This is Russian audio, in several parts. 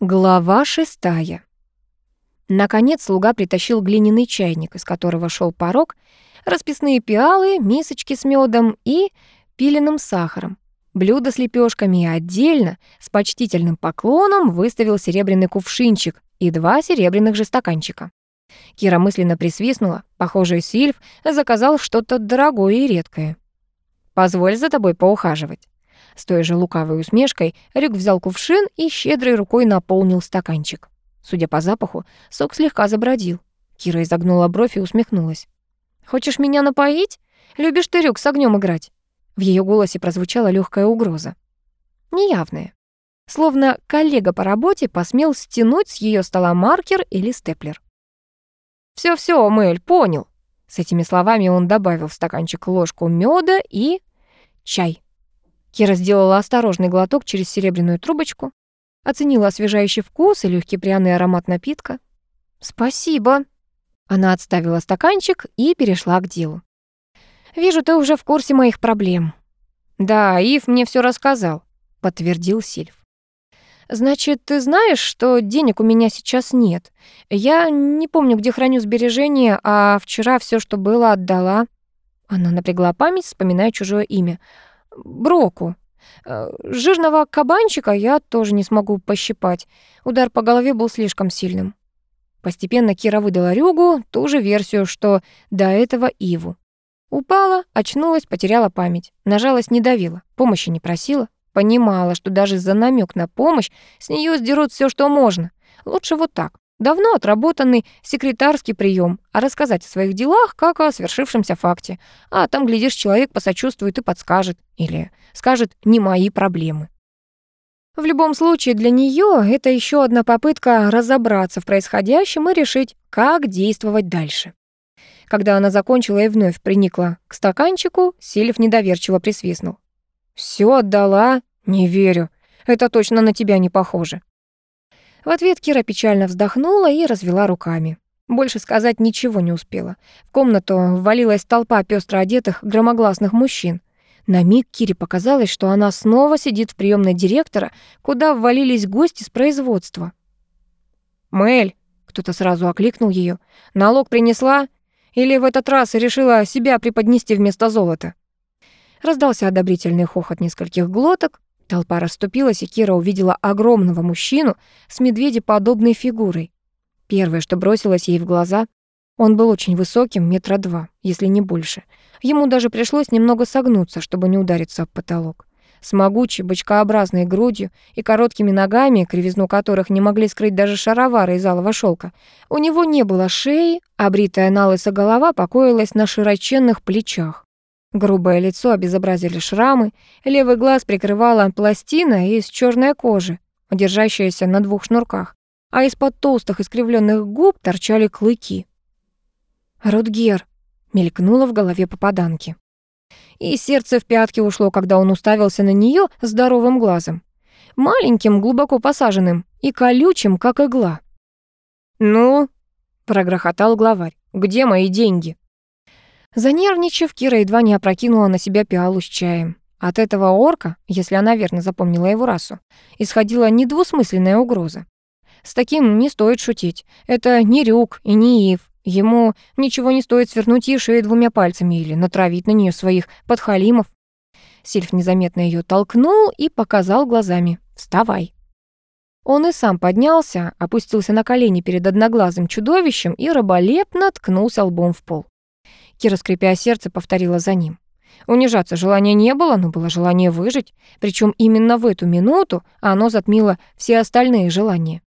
Глава шестая. Наконец слуга притащил глиняный чайник, из которого шел порог, расписные пиалы, мисочки с медом и пиленым сахаром, блюдо с лепешками и отдельно, с почтительным поклоном, выставил серебряный кувшинчик и два серебряных же стаканчика. Кира мысленно присвистнула. Похоже, Сильф заказал что-то дорогое и редкое. «Позволь за тобой поухаживать». С той же лукавой усмешкой Рюк взял кувшин и щедрой рукой наполнил стаканчик. Судя по запаху, сок слегка забродил. Кира изогнула бровь и усмехнулась. «Хочешь меня напоить? Любишь ты, Рюк, с огнем играть?» В ее голосе прозвучала легкая угроза. Неявная. Словно коллега по работе посмел стянуть с ее стола маркер или степлер. все всё Мэль, понял». С этими словами он добавил в стаканчик ложку меда и чай. Кира сделала осторожный глоток через серебряную трубочку, оценила освежающий вкус и легкий пряный аромат напитка. «Спасибо». Она отставила стаканчик и перешла к делу. «Вижу, ты уже в курсе моих проблем». «Да, Ив мне все рассказал», — подтвердил Сильв. «Значит, ты знаешь, что денег у меня сейчас нет? Я не помню, где храню сбережения, а вчера все, что было, отдала». Она напрягла память, вспоминая чужое имя — Броку. Э, жирного кабанчика я тоже не смогу пощипать. Удар по голове был слишком сильным. Постепенно Кира выдала Рюгу ту же версию, что до этого Иву. Упала, очнулась, потеряла память. Нажалась, не давила, помощи не просила. Понимала, что даже за намек на помощь с нее сдерут все, что можно. Лучше вот так. Давно отработанный секретарский прием, а рассказать о своих делах, как о свершившемся факте. А там, глядишь, человек посочувствует и подскажет. Или скажет «не мои проблемы». В любом случае, для нее это еще одна попытка разобраться в происходящем и решить, как действовать дальше. Когда она закончила и вновь приникла к стаканчику, Сильев недоверчиво присвистнул. «Всё отдала? Не верю. Это точно на тебя не похоже». В ответ Кира печально вздохнула и развела руками. Больше сказать ничего не успела. В комнату ввалилась толпа пестро одетых громогласных мужчин. На миг Кире показалось, что она снова сидит в приемной директора, куда ввалились гости с производства. «Мэль!» — кто-то сразу окликнул ее. «Налог принесла? Или в этот раз решила себя преподнести вместо золота?» Раздался одобрительный хохот нескольких глоток, Толпа расступилась, и Кира увидела огромного мужчину с медведеподобной фигурой. Первое, что бросилось ей в глаза, он был очень высоким, метра два, если не больше. Ему даже пришлось немного согнуться, чтобы не удариться об потолок. С могучей бочкообразной грудью и короткими ногами, кривизну которых не могли скрыть даже шаровары из алого шелка, у него не было шеи, а бритая налыса голова покоилась на широченных плечах. Грубое лицо обезобразили шрамы, левый глаз прикрывала пластина из черной кожи, держащаяся на двух шнурках, а из-под толстых искривленных губ торчали клыки. «Рутгер», — мелькнуло в голове попаданки. И сердце в пятки ушло, когда он уставился на нее здоровым глазом. Маленьким, глубоко посаженным и колючим, как игла. «Ну?» — прогрохотал главарь. «Где мои деньги?» Занервничав, Кира едва не опрокинула на себя пиалу с чаем. От этого орка, если она верно запомнила его расу, исходила недвусмысленная угроза. С таким не стоит шутить. Это не Рюк и не Ив. Ему ничего не стоит свернуть ей шею двумя пальцами или натравить на нее своих подхалимов. Сильф незаметно ее толкнул и показал глазами «Вставай». Он и сам поднялся, опустился на колени перед одноглазым чудовищем и раболепно ткнулся лбом в пол. Кира, скрипя сердце, повторила за ним. Унижаться желания не было, но было желание выжить, причем именно в эту минуту оно затмило все остальные желания.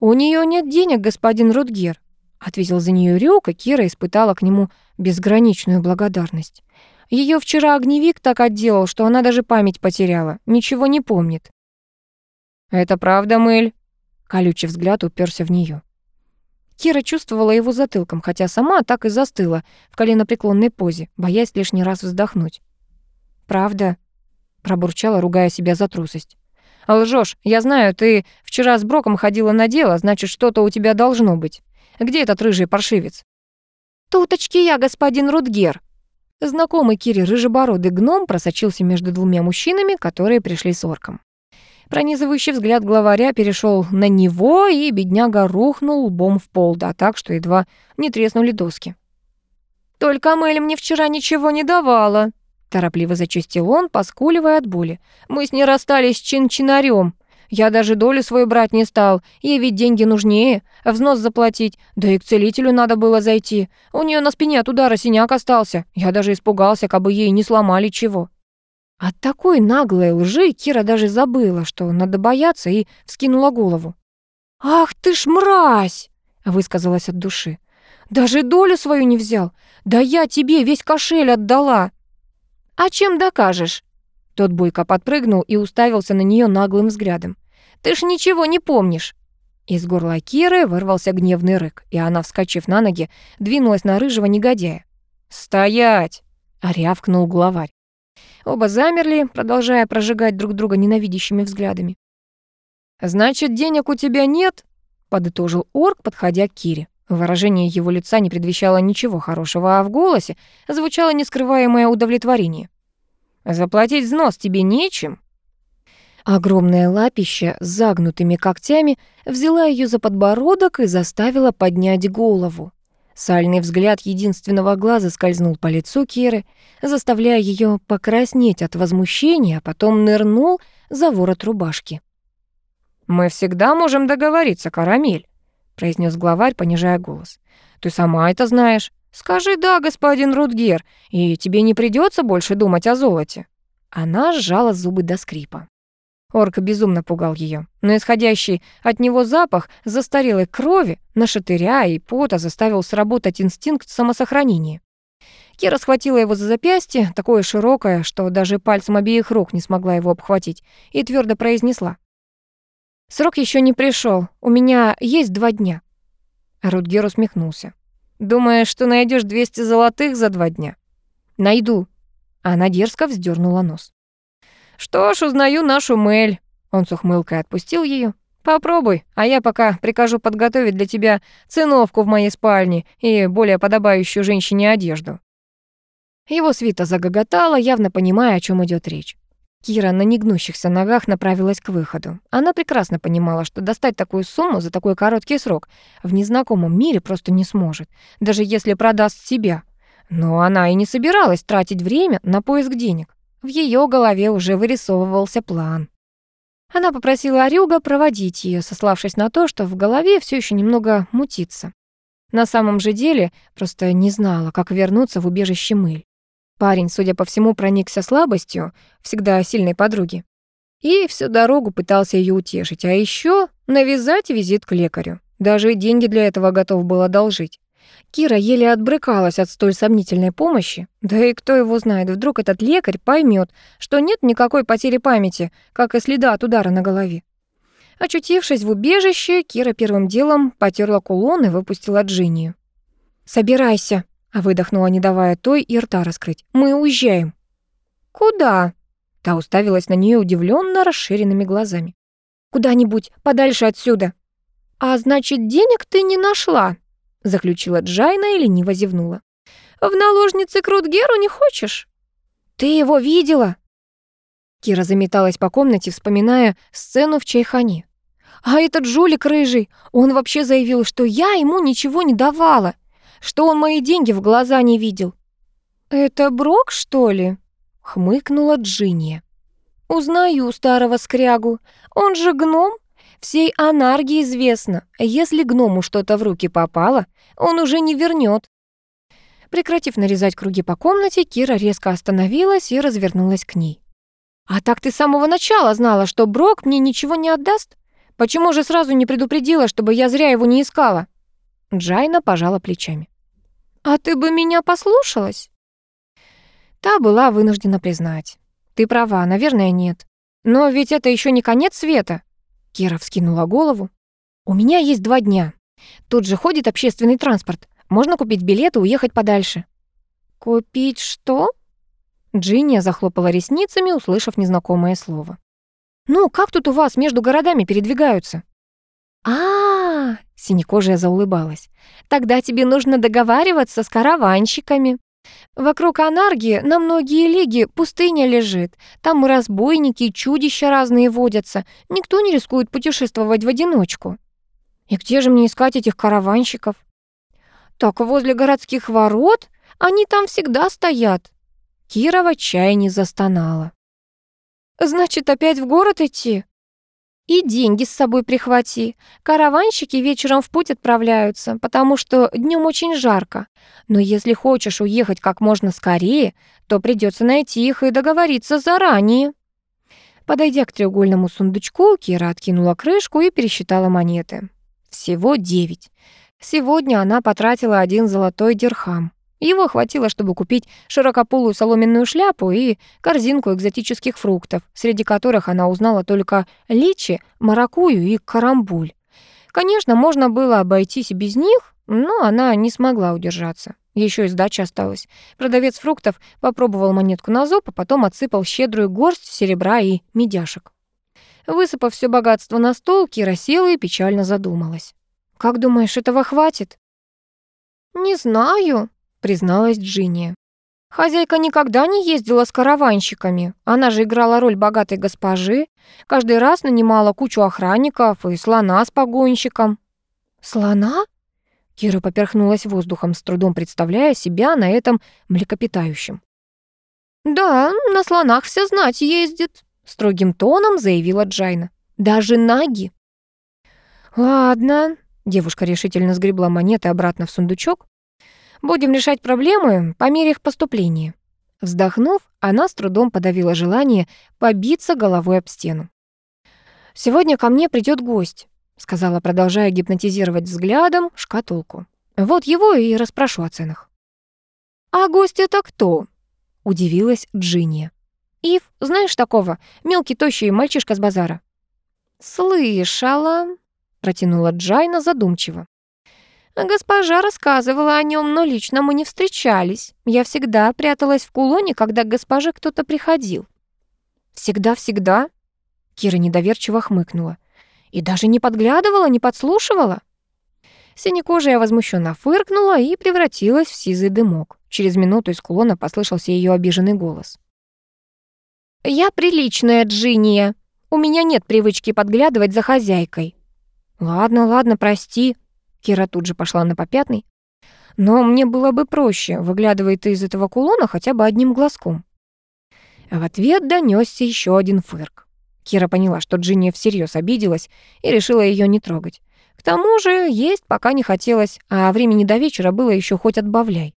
«У нее нет денег, господин Рутгер», — ответил за нее Рюк, и Кира испытала к нему безграничную благодарность. Ее вчера огневик так отделал, что она даже память потеряла, ничего не помнит. «Это правда, Мэль?» Колючий взгляд уперся в нее. Кира чувствовала его затылком, хотя сама так и застыла в коленопреклонной позе, боясь лишний раз вздохнуть. «Правда?» — пробурчала, ругая себя за трусость. «Лжёшь, я знаю, ты вчера с Броком ходила на дело, значит, что-то у тебя должно быть. Где этот рыжий паршивец?» «Туточки я, господин Рудгер!» Знакомый Кире рыжебородый гном просочился между двумя мужчинами, которые пришли с орком. Пронизывающий взгляд главаря перешел на него, и бедняга рухнул лбом в пол, да так, что едва не треснули доски. «Только Мэль мне вчера ничего не давала», — торопливо зачистил он, поскуливая от боли. «Мы с ней расстались чин-чинарем. Я даже долю свою брать не стал. Ей ведь деньги нужнее, взнос заплатить. Да и к целителю надо было зайти. У нее на спине от удара синяк остался. Я даже испугался, как бы ей не сломали чего». От такой наглой лжи Кира даже забыла, что надо бояться, и вскинула голову. «Ах ты ж мразь!» — высказалась от души. «Даже долю свою не взял. Да я тебе весь кошель отдала!» «А чем докажешь?» Тот бойко подпрыгнул и уставился на нее наглым взглядом. «Ты ж ничего не помнишь!» Из горла Киры вырвался гневный рык, и она, вскочив на ноги, двинулась на рыжего негодяя. «Стоять!» — рявкнул главарь. Оба замерли, продолжая прожигать друг друга ненавидящими взглядами. «Значит, денег у тебя нет?» — подытожил орк, подходя к Кире. Выражение его лица не предвещало ничего хорошего, а в голосе звучало нескрываемое удовлетворение. «Заплатить взнос тебе нечем?» Огромное лапище с загнутыми когтями взяла ее за подбородок и заставила поднять голову. Сальный взгляд единственного глаза скользнул по лицу Киры, заставляя ее покраснеть от возмущения, а потом нырнул за ворот рубашки. «Мы всегда можем договориться, Карамель», — произнес главарь, понижая голос. «Ты сама это знаешь. Скажи «да», господин Рудгер, и тебе не придется больше думать о золоте». Она сжала зубы до скрипа. Орк безумно пугал ее, но исходящий от него запах застарелой крови, нашатыря и пота заставил сработать инстинкт самосохранения. Кира схватила его за запястье, такое широкое, что даже пальцем обеих рук не смогла его обхватить, и твердо произнесла. «Срок еще не пришел. У меня есть два дня». Рутгер усмехнулся. «Думаешь, что найдешь 200 золотых за два дня?» «Найду». Она дерзко вздернула нос. «Что ж, узнаю нашу Мэль». Он с ухмылкой отпустил ее. «Попробуй, а я пока прикажу подготовить для тебя циновку в моей спальне и более подобающую женщине одежду». Его свита загоготала, явно понимая, о чем идет речь. Кира на негнущихся ногах направилась к выходу. Она прекрасно понимала, что достать такую сумму за такой короткий срок в незнакомом мире просто не сможет, даже если продаст себя. Но она и не собиралась тратить время на поиск денег. В ее голове уже вырисовывался план. Она попросила Арюга проводить ее, сославшись на то, что в голове все еще немного мутится. На самом же деле просто не знала, как вернуться в убежище мыль. Парень, судя по всему, проникся слабостью всегда сильной подруги. И всю дорогу пытался ее утешить, а еще навязать визит к лекарю. Даже деньги для этого готов был одолжить. Кира еле отбрыкалась от столь сомнительной помощи. Да и кто его знает, вдруг этот лекарь поймет, что нет никакой потери памяти, как и следа от удара на голове. Очутившись в убежище, Кира первым делом потерла кулон и выпустила Джинни. «Собирайся», — выдохнула, не давая той и рта раскрыть. «Мы уезжаем». «Куда?» Та уставилась на нее удивленно расширенными глазами. «Куда-нибудь подальше отсюда». «А значит, денег ты не нашла?» Заключила Джайна и лениво зевнула. «В наложнице Крутгеру не хочешь?» «Ты его видела?» Кира заметалась по комнате, вспоминая сцену в чайхане. «А этот жулик рыжий, он вообще заявил, что я ему ничего не давала, что он мои деньги в глаза не видел». «Это Брок, что ли?» — хмыкнула Джинни. «Узнаю старого скрягу. Он же гном, Всей анаргии известно, если гному что-то в руки попало, он уже не вернет. Прекратив нарезать круги по комнате, Кира резко остановилась и развернулась к ней. «А так ты с самого начала знала, что Брок мне ничего не отдаст? Почему же сразу не предупредила, чтобы я зря его не искала?» Джайна пожала плечами. «А ты бы меня послушалась?» Та была вынуждена признать. «Ты права, наверное, нет. Но ведь это еще не конец света. Кира вскинула голову. «У меня есть два дня. Тут же ходит общественный транспорт. Можно купить билет и уехать подальше». «Купить что?» Джинния захлопала ресницами, услышав незнакомое слово. «Ну, как тут у вас между городами передвигаются?» «А-а-а!» — синекожая заулыбалась. «Тогда тебе нужно договариваться с караванщиками. Вокруг Анарги на многие лиги пустыня лежит. Там и разбойники, и чудища разные водятся. Никто не рискует путешествовать в одиночку. И где же мне искать этих караванщиков? Так возле городских ворот? Они там всегда стоят. Кира в отчаянии застонала. Значит, опять в город идти? И деньги с собой прихвати. Караванщики вечером в путь отправляются, потому что днем очень жарко. Но если хочешь уехать как можно скорее, то придется найти их и договориться заранее. Подойдя к треугольному сундучку, Кира откинула крышку и пересчитала монеты. Всего девять. Сегодня она потратила один золотой дирхам. Его хватило, чтобы купить широкополую соломенную шляпу и корзинку экзотических фруктов, среди которых она узнала только личи, маракую и карамбуль. Конечно, можно было обойтись и без них, но она не смогла удержаться. Еще и сдача осталась. Продавец фруктов попробовал монетку на зуб, а потом отсыпал щедрую горсть серебра и медяшек. Высыпав все богатство на стол, Кира села и печально задумалась. «Как думаешь, этого хватит?» «Не знаю», призналась Джинни. Хозяйка никогда не ездила с караванщиками. Она же играла роль богатой госпожи. Каждый раз нанимала кучу охранников и слона с погонщиком. «Слона?» Кира поперхнулась воздухом, с трудом представляя себя на этом млекопитающем. «Да, на слонах вся знать ездит», — строгим тоном заявила Джайна. «Даже наги». «Ладно», — девушка решительно сгребла монеты обратно в сундучок. Будем решать проблемы по мере их поступления». Вздохнув, она с трудом подавила желание побиться головой об стену. «Сегодня ко мне придет гость», — сказала, продолжая гипнотизировать взглядом шкатулку. «Вот его и расспрошу о ценах». «А гость это кто?» — удивилась Джинни. «Ив, знаешь такого? Мелкий, тощий мальчишка с базара». «Слышала», — протянула Джайна задумчиво. Госпожа рассказывала о нем, но лично мы не встречались. Я всегда пряталась в кулоне, когда к госпоже кто-то приходил. Всегда-всегда? Кира недоверчиво хмыкнула. И даже не подглядывала, не подслушивала? Синекожая возмущенно фыркнула и превратилась в сизый дымок. Через минуту из кулона послышался ее обиженный голос. «Я приличная Джиния. У меня нет привычки подглядывать за хозяйкой». «Ладно, ладно, прости», Кира тут же пошла на попятный. Но мне было бы проще, выглядывая ты из этого кулона хотя бы одним глазком. В ответ донёсся еще один фырк. Кира поняла, что Джинни всерьез обиделась и решила ее не трогать. К тому же есть пока не хотелось, а времени до вечера было еще хоть отбавляй.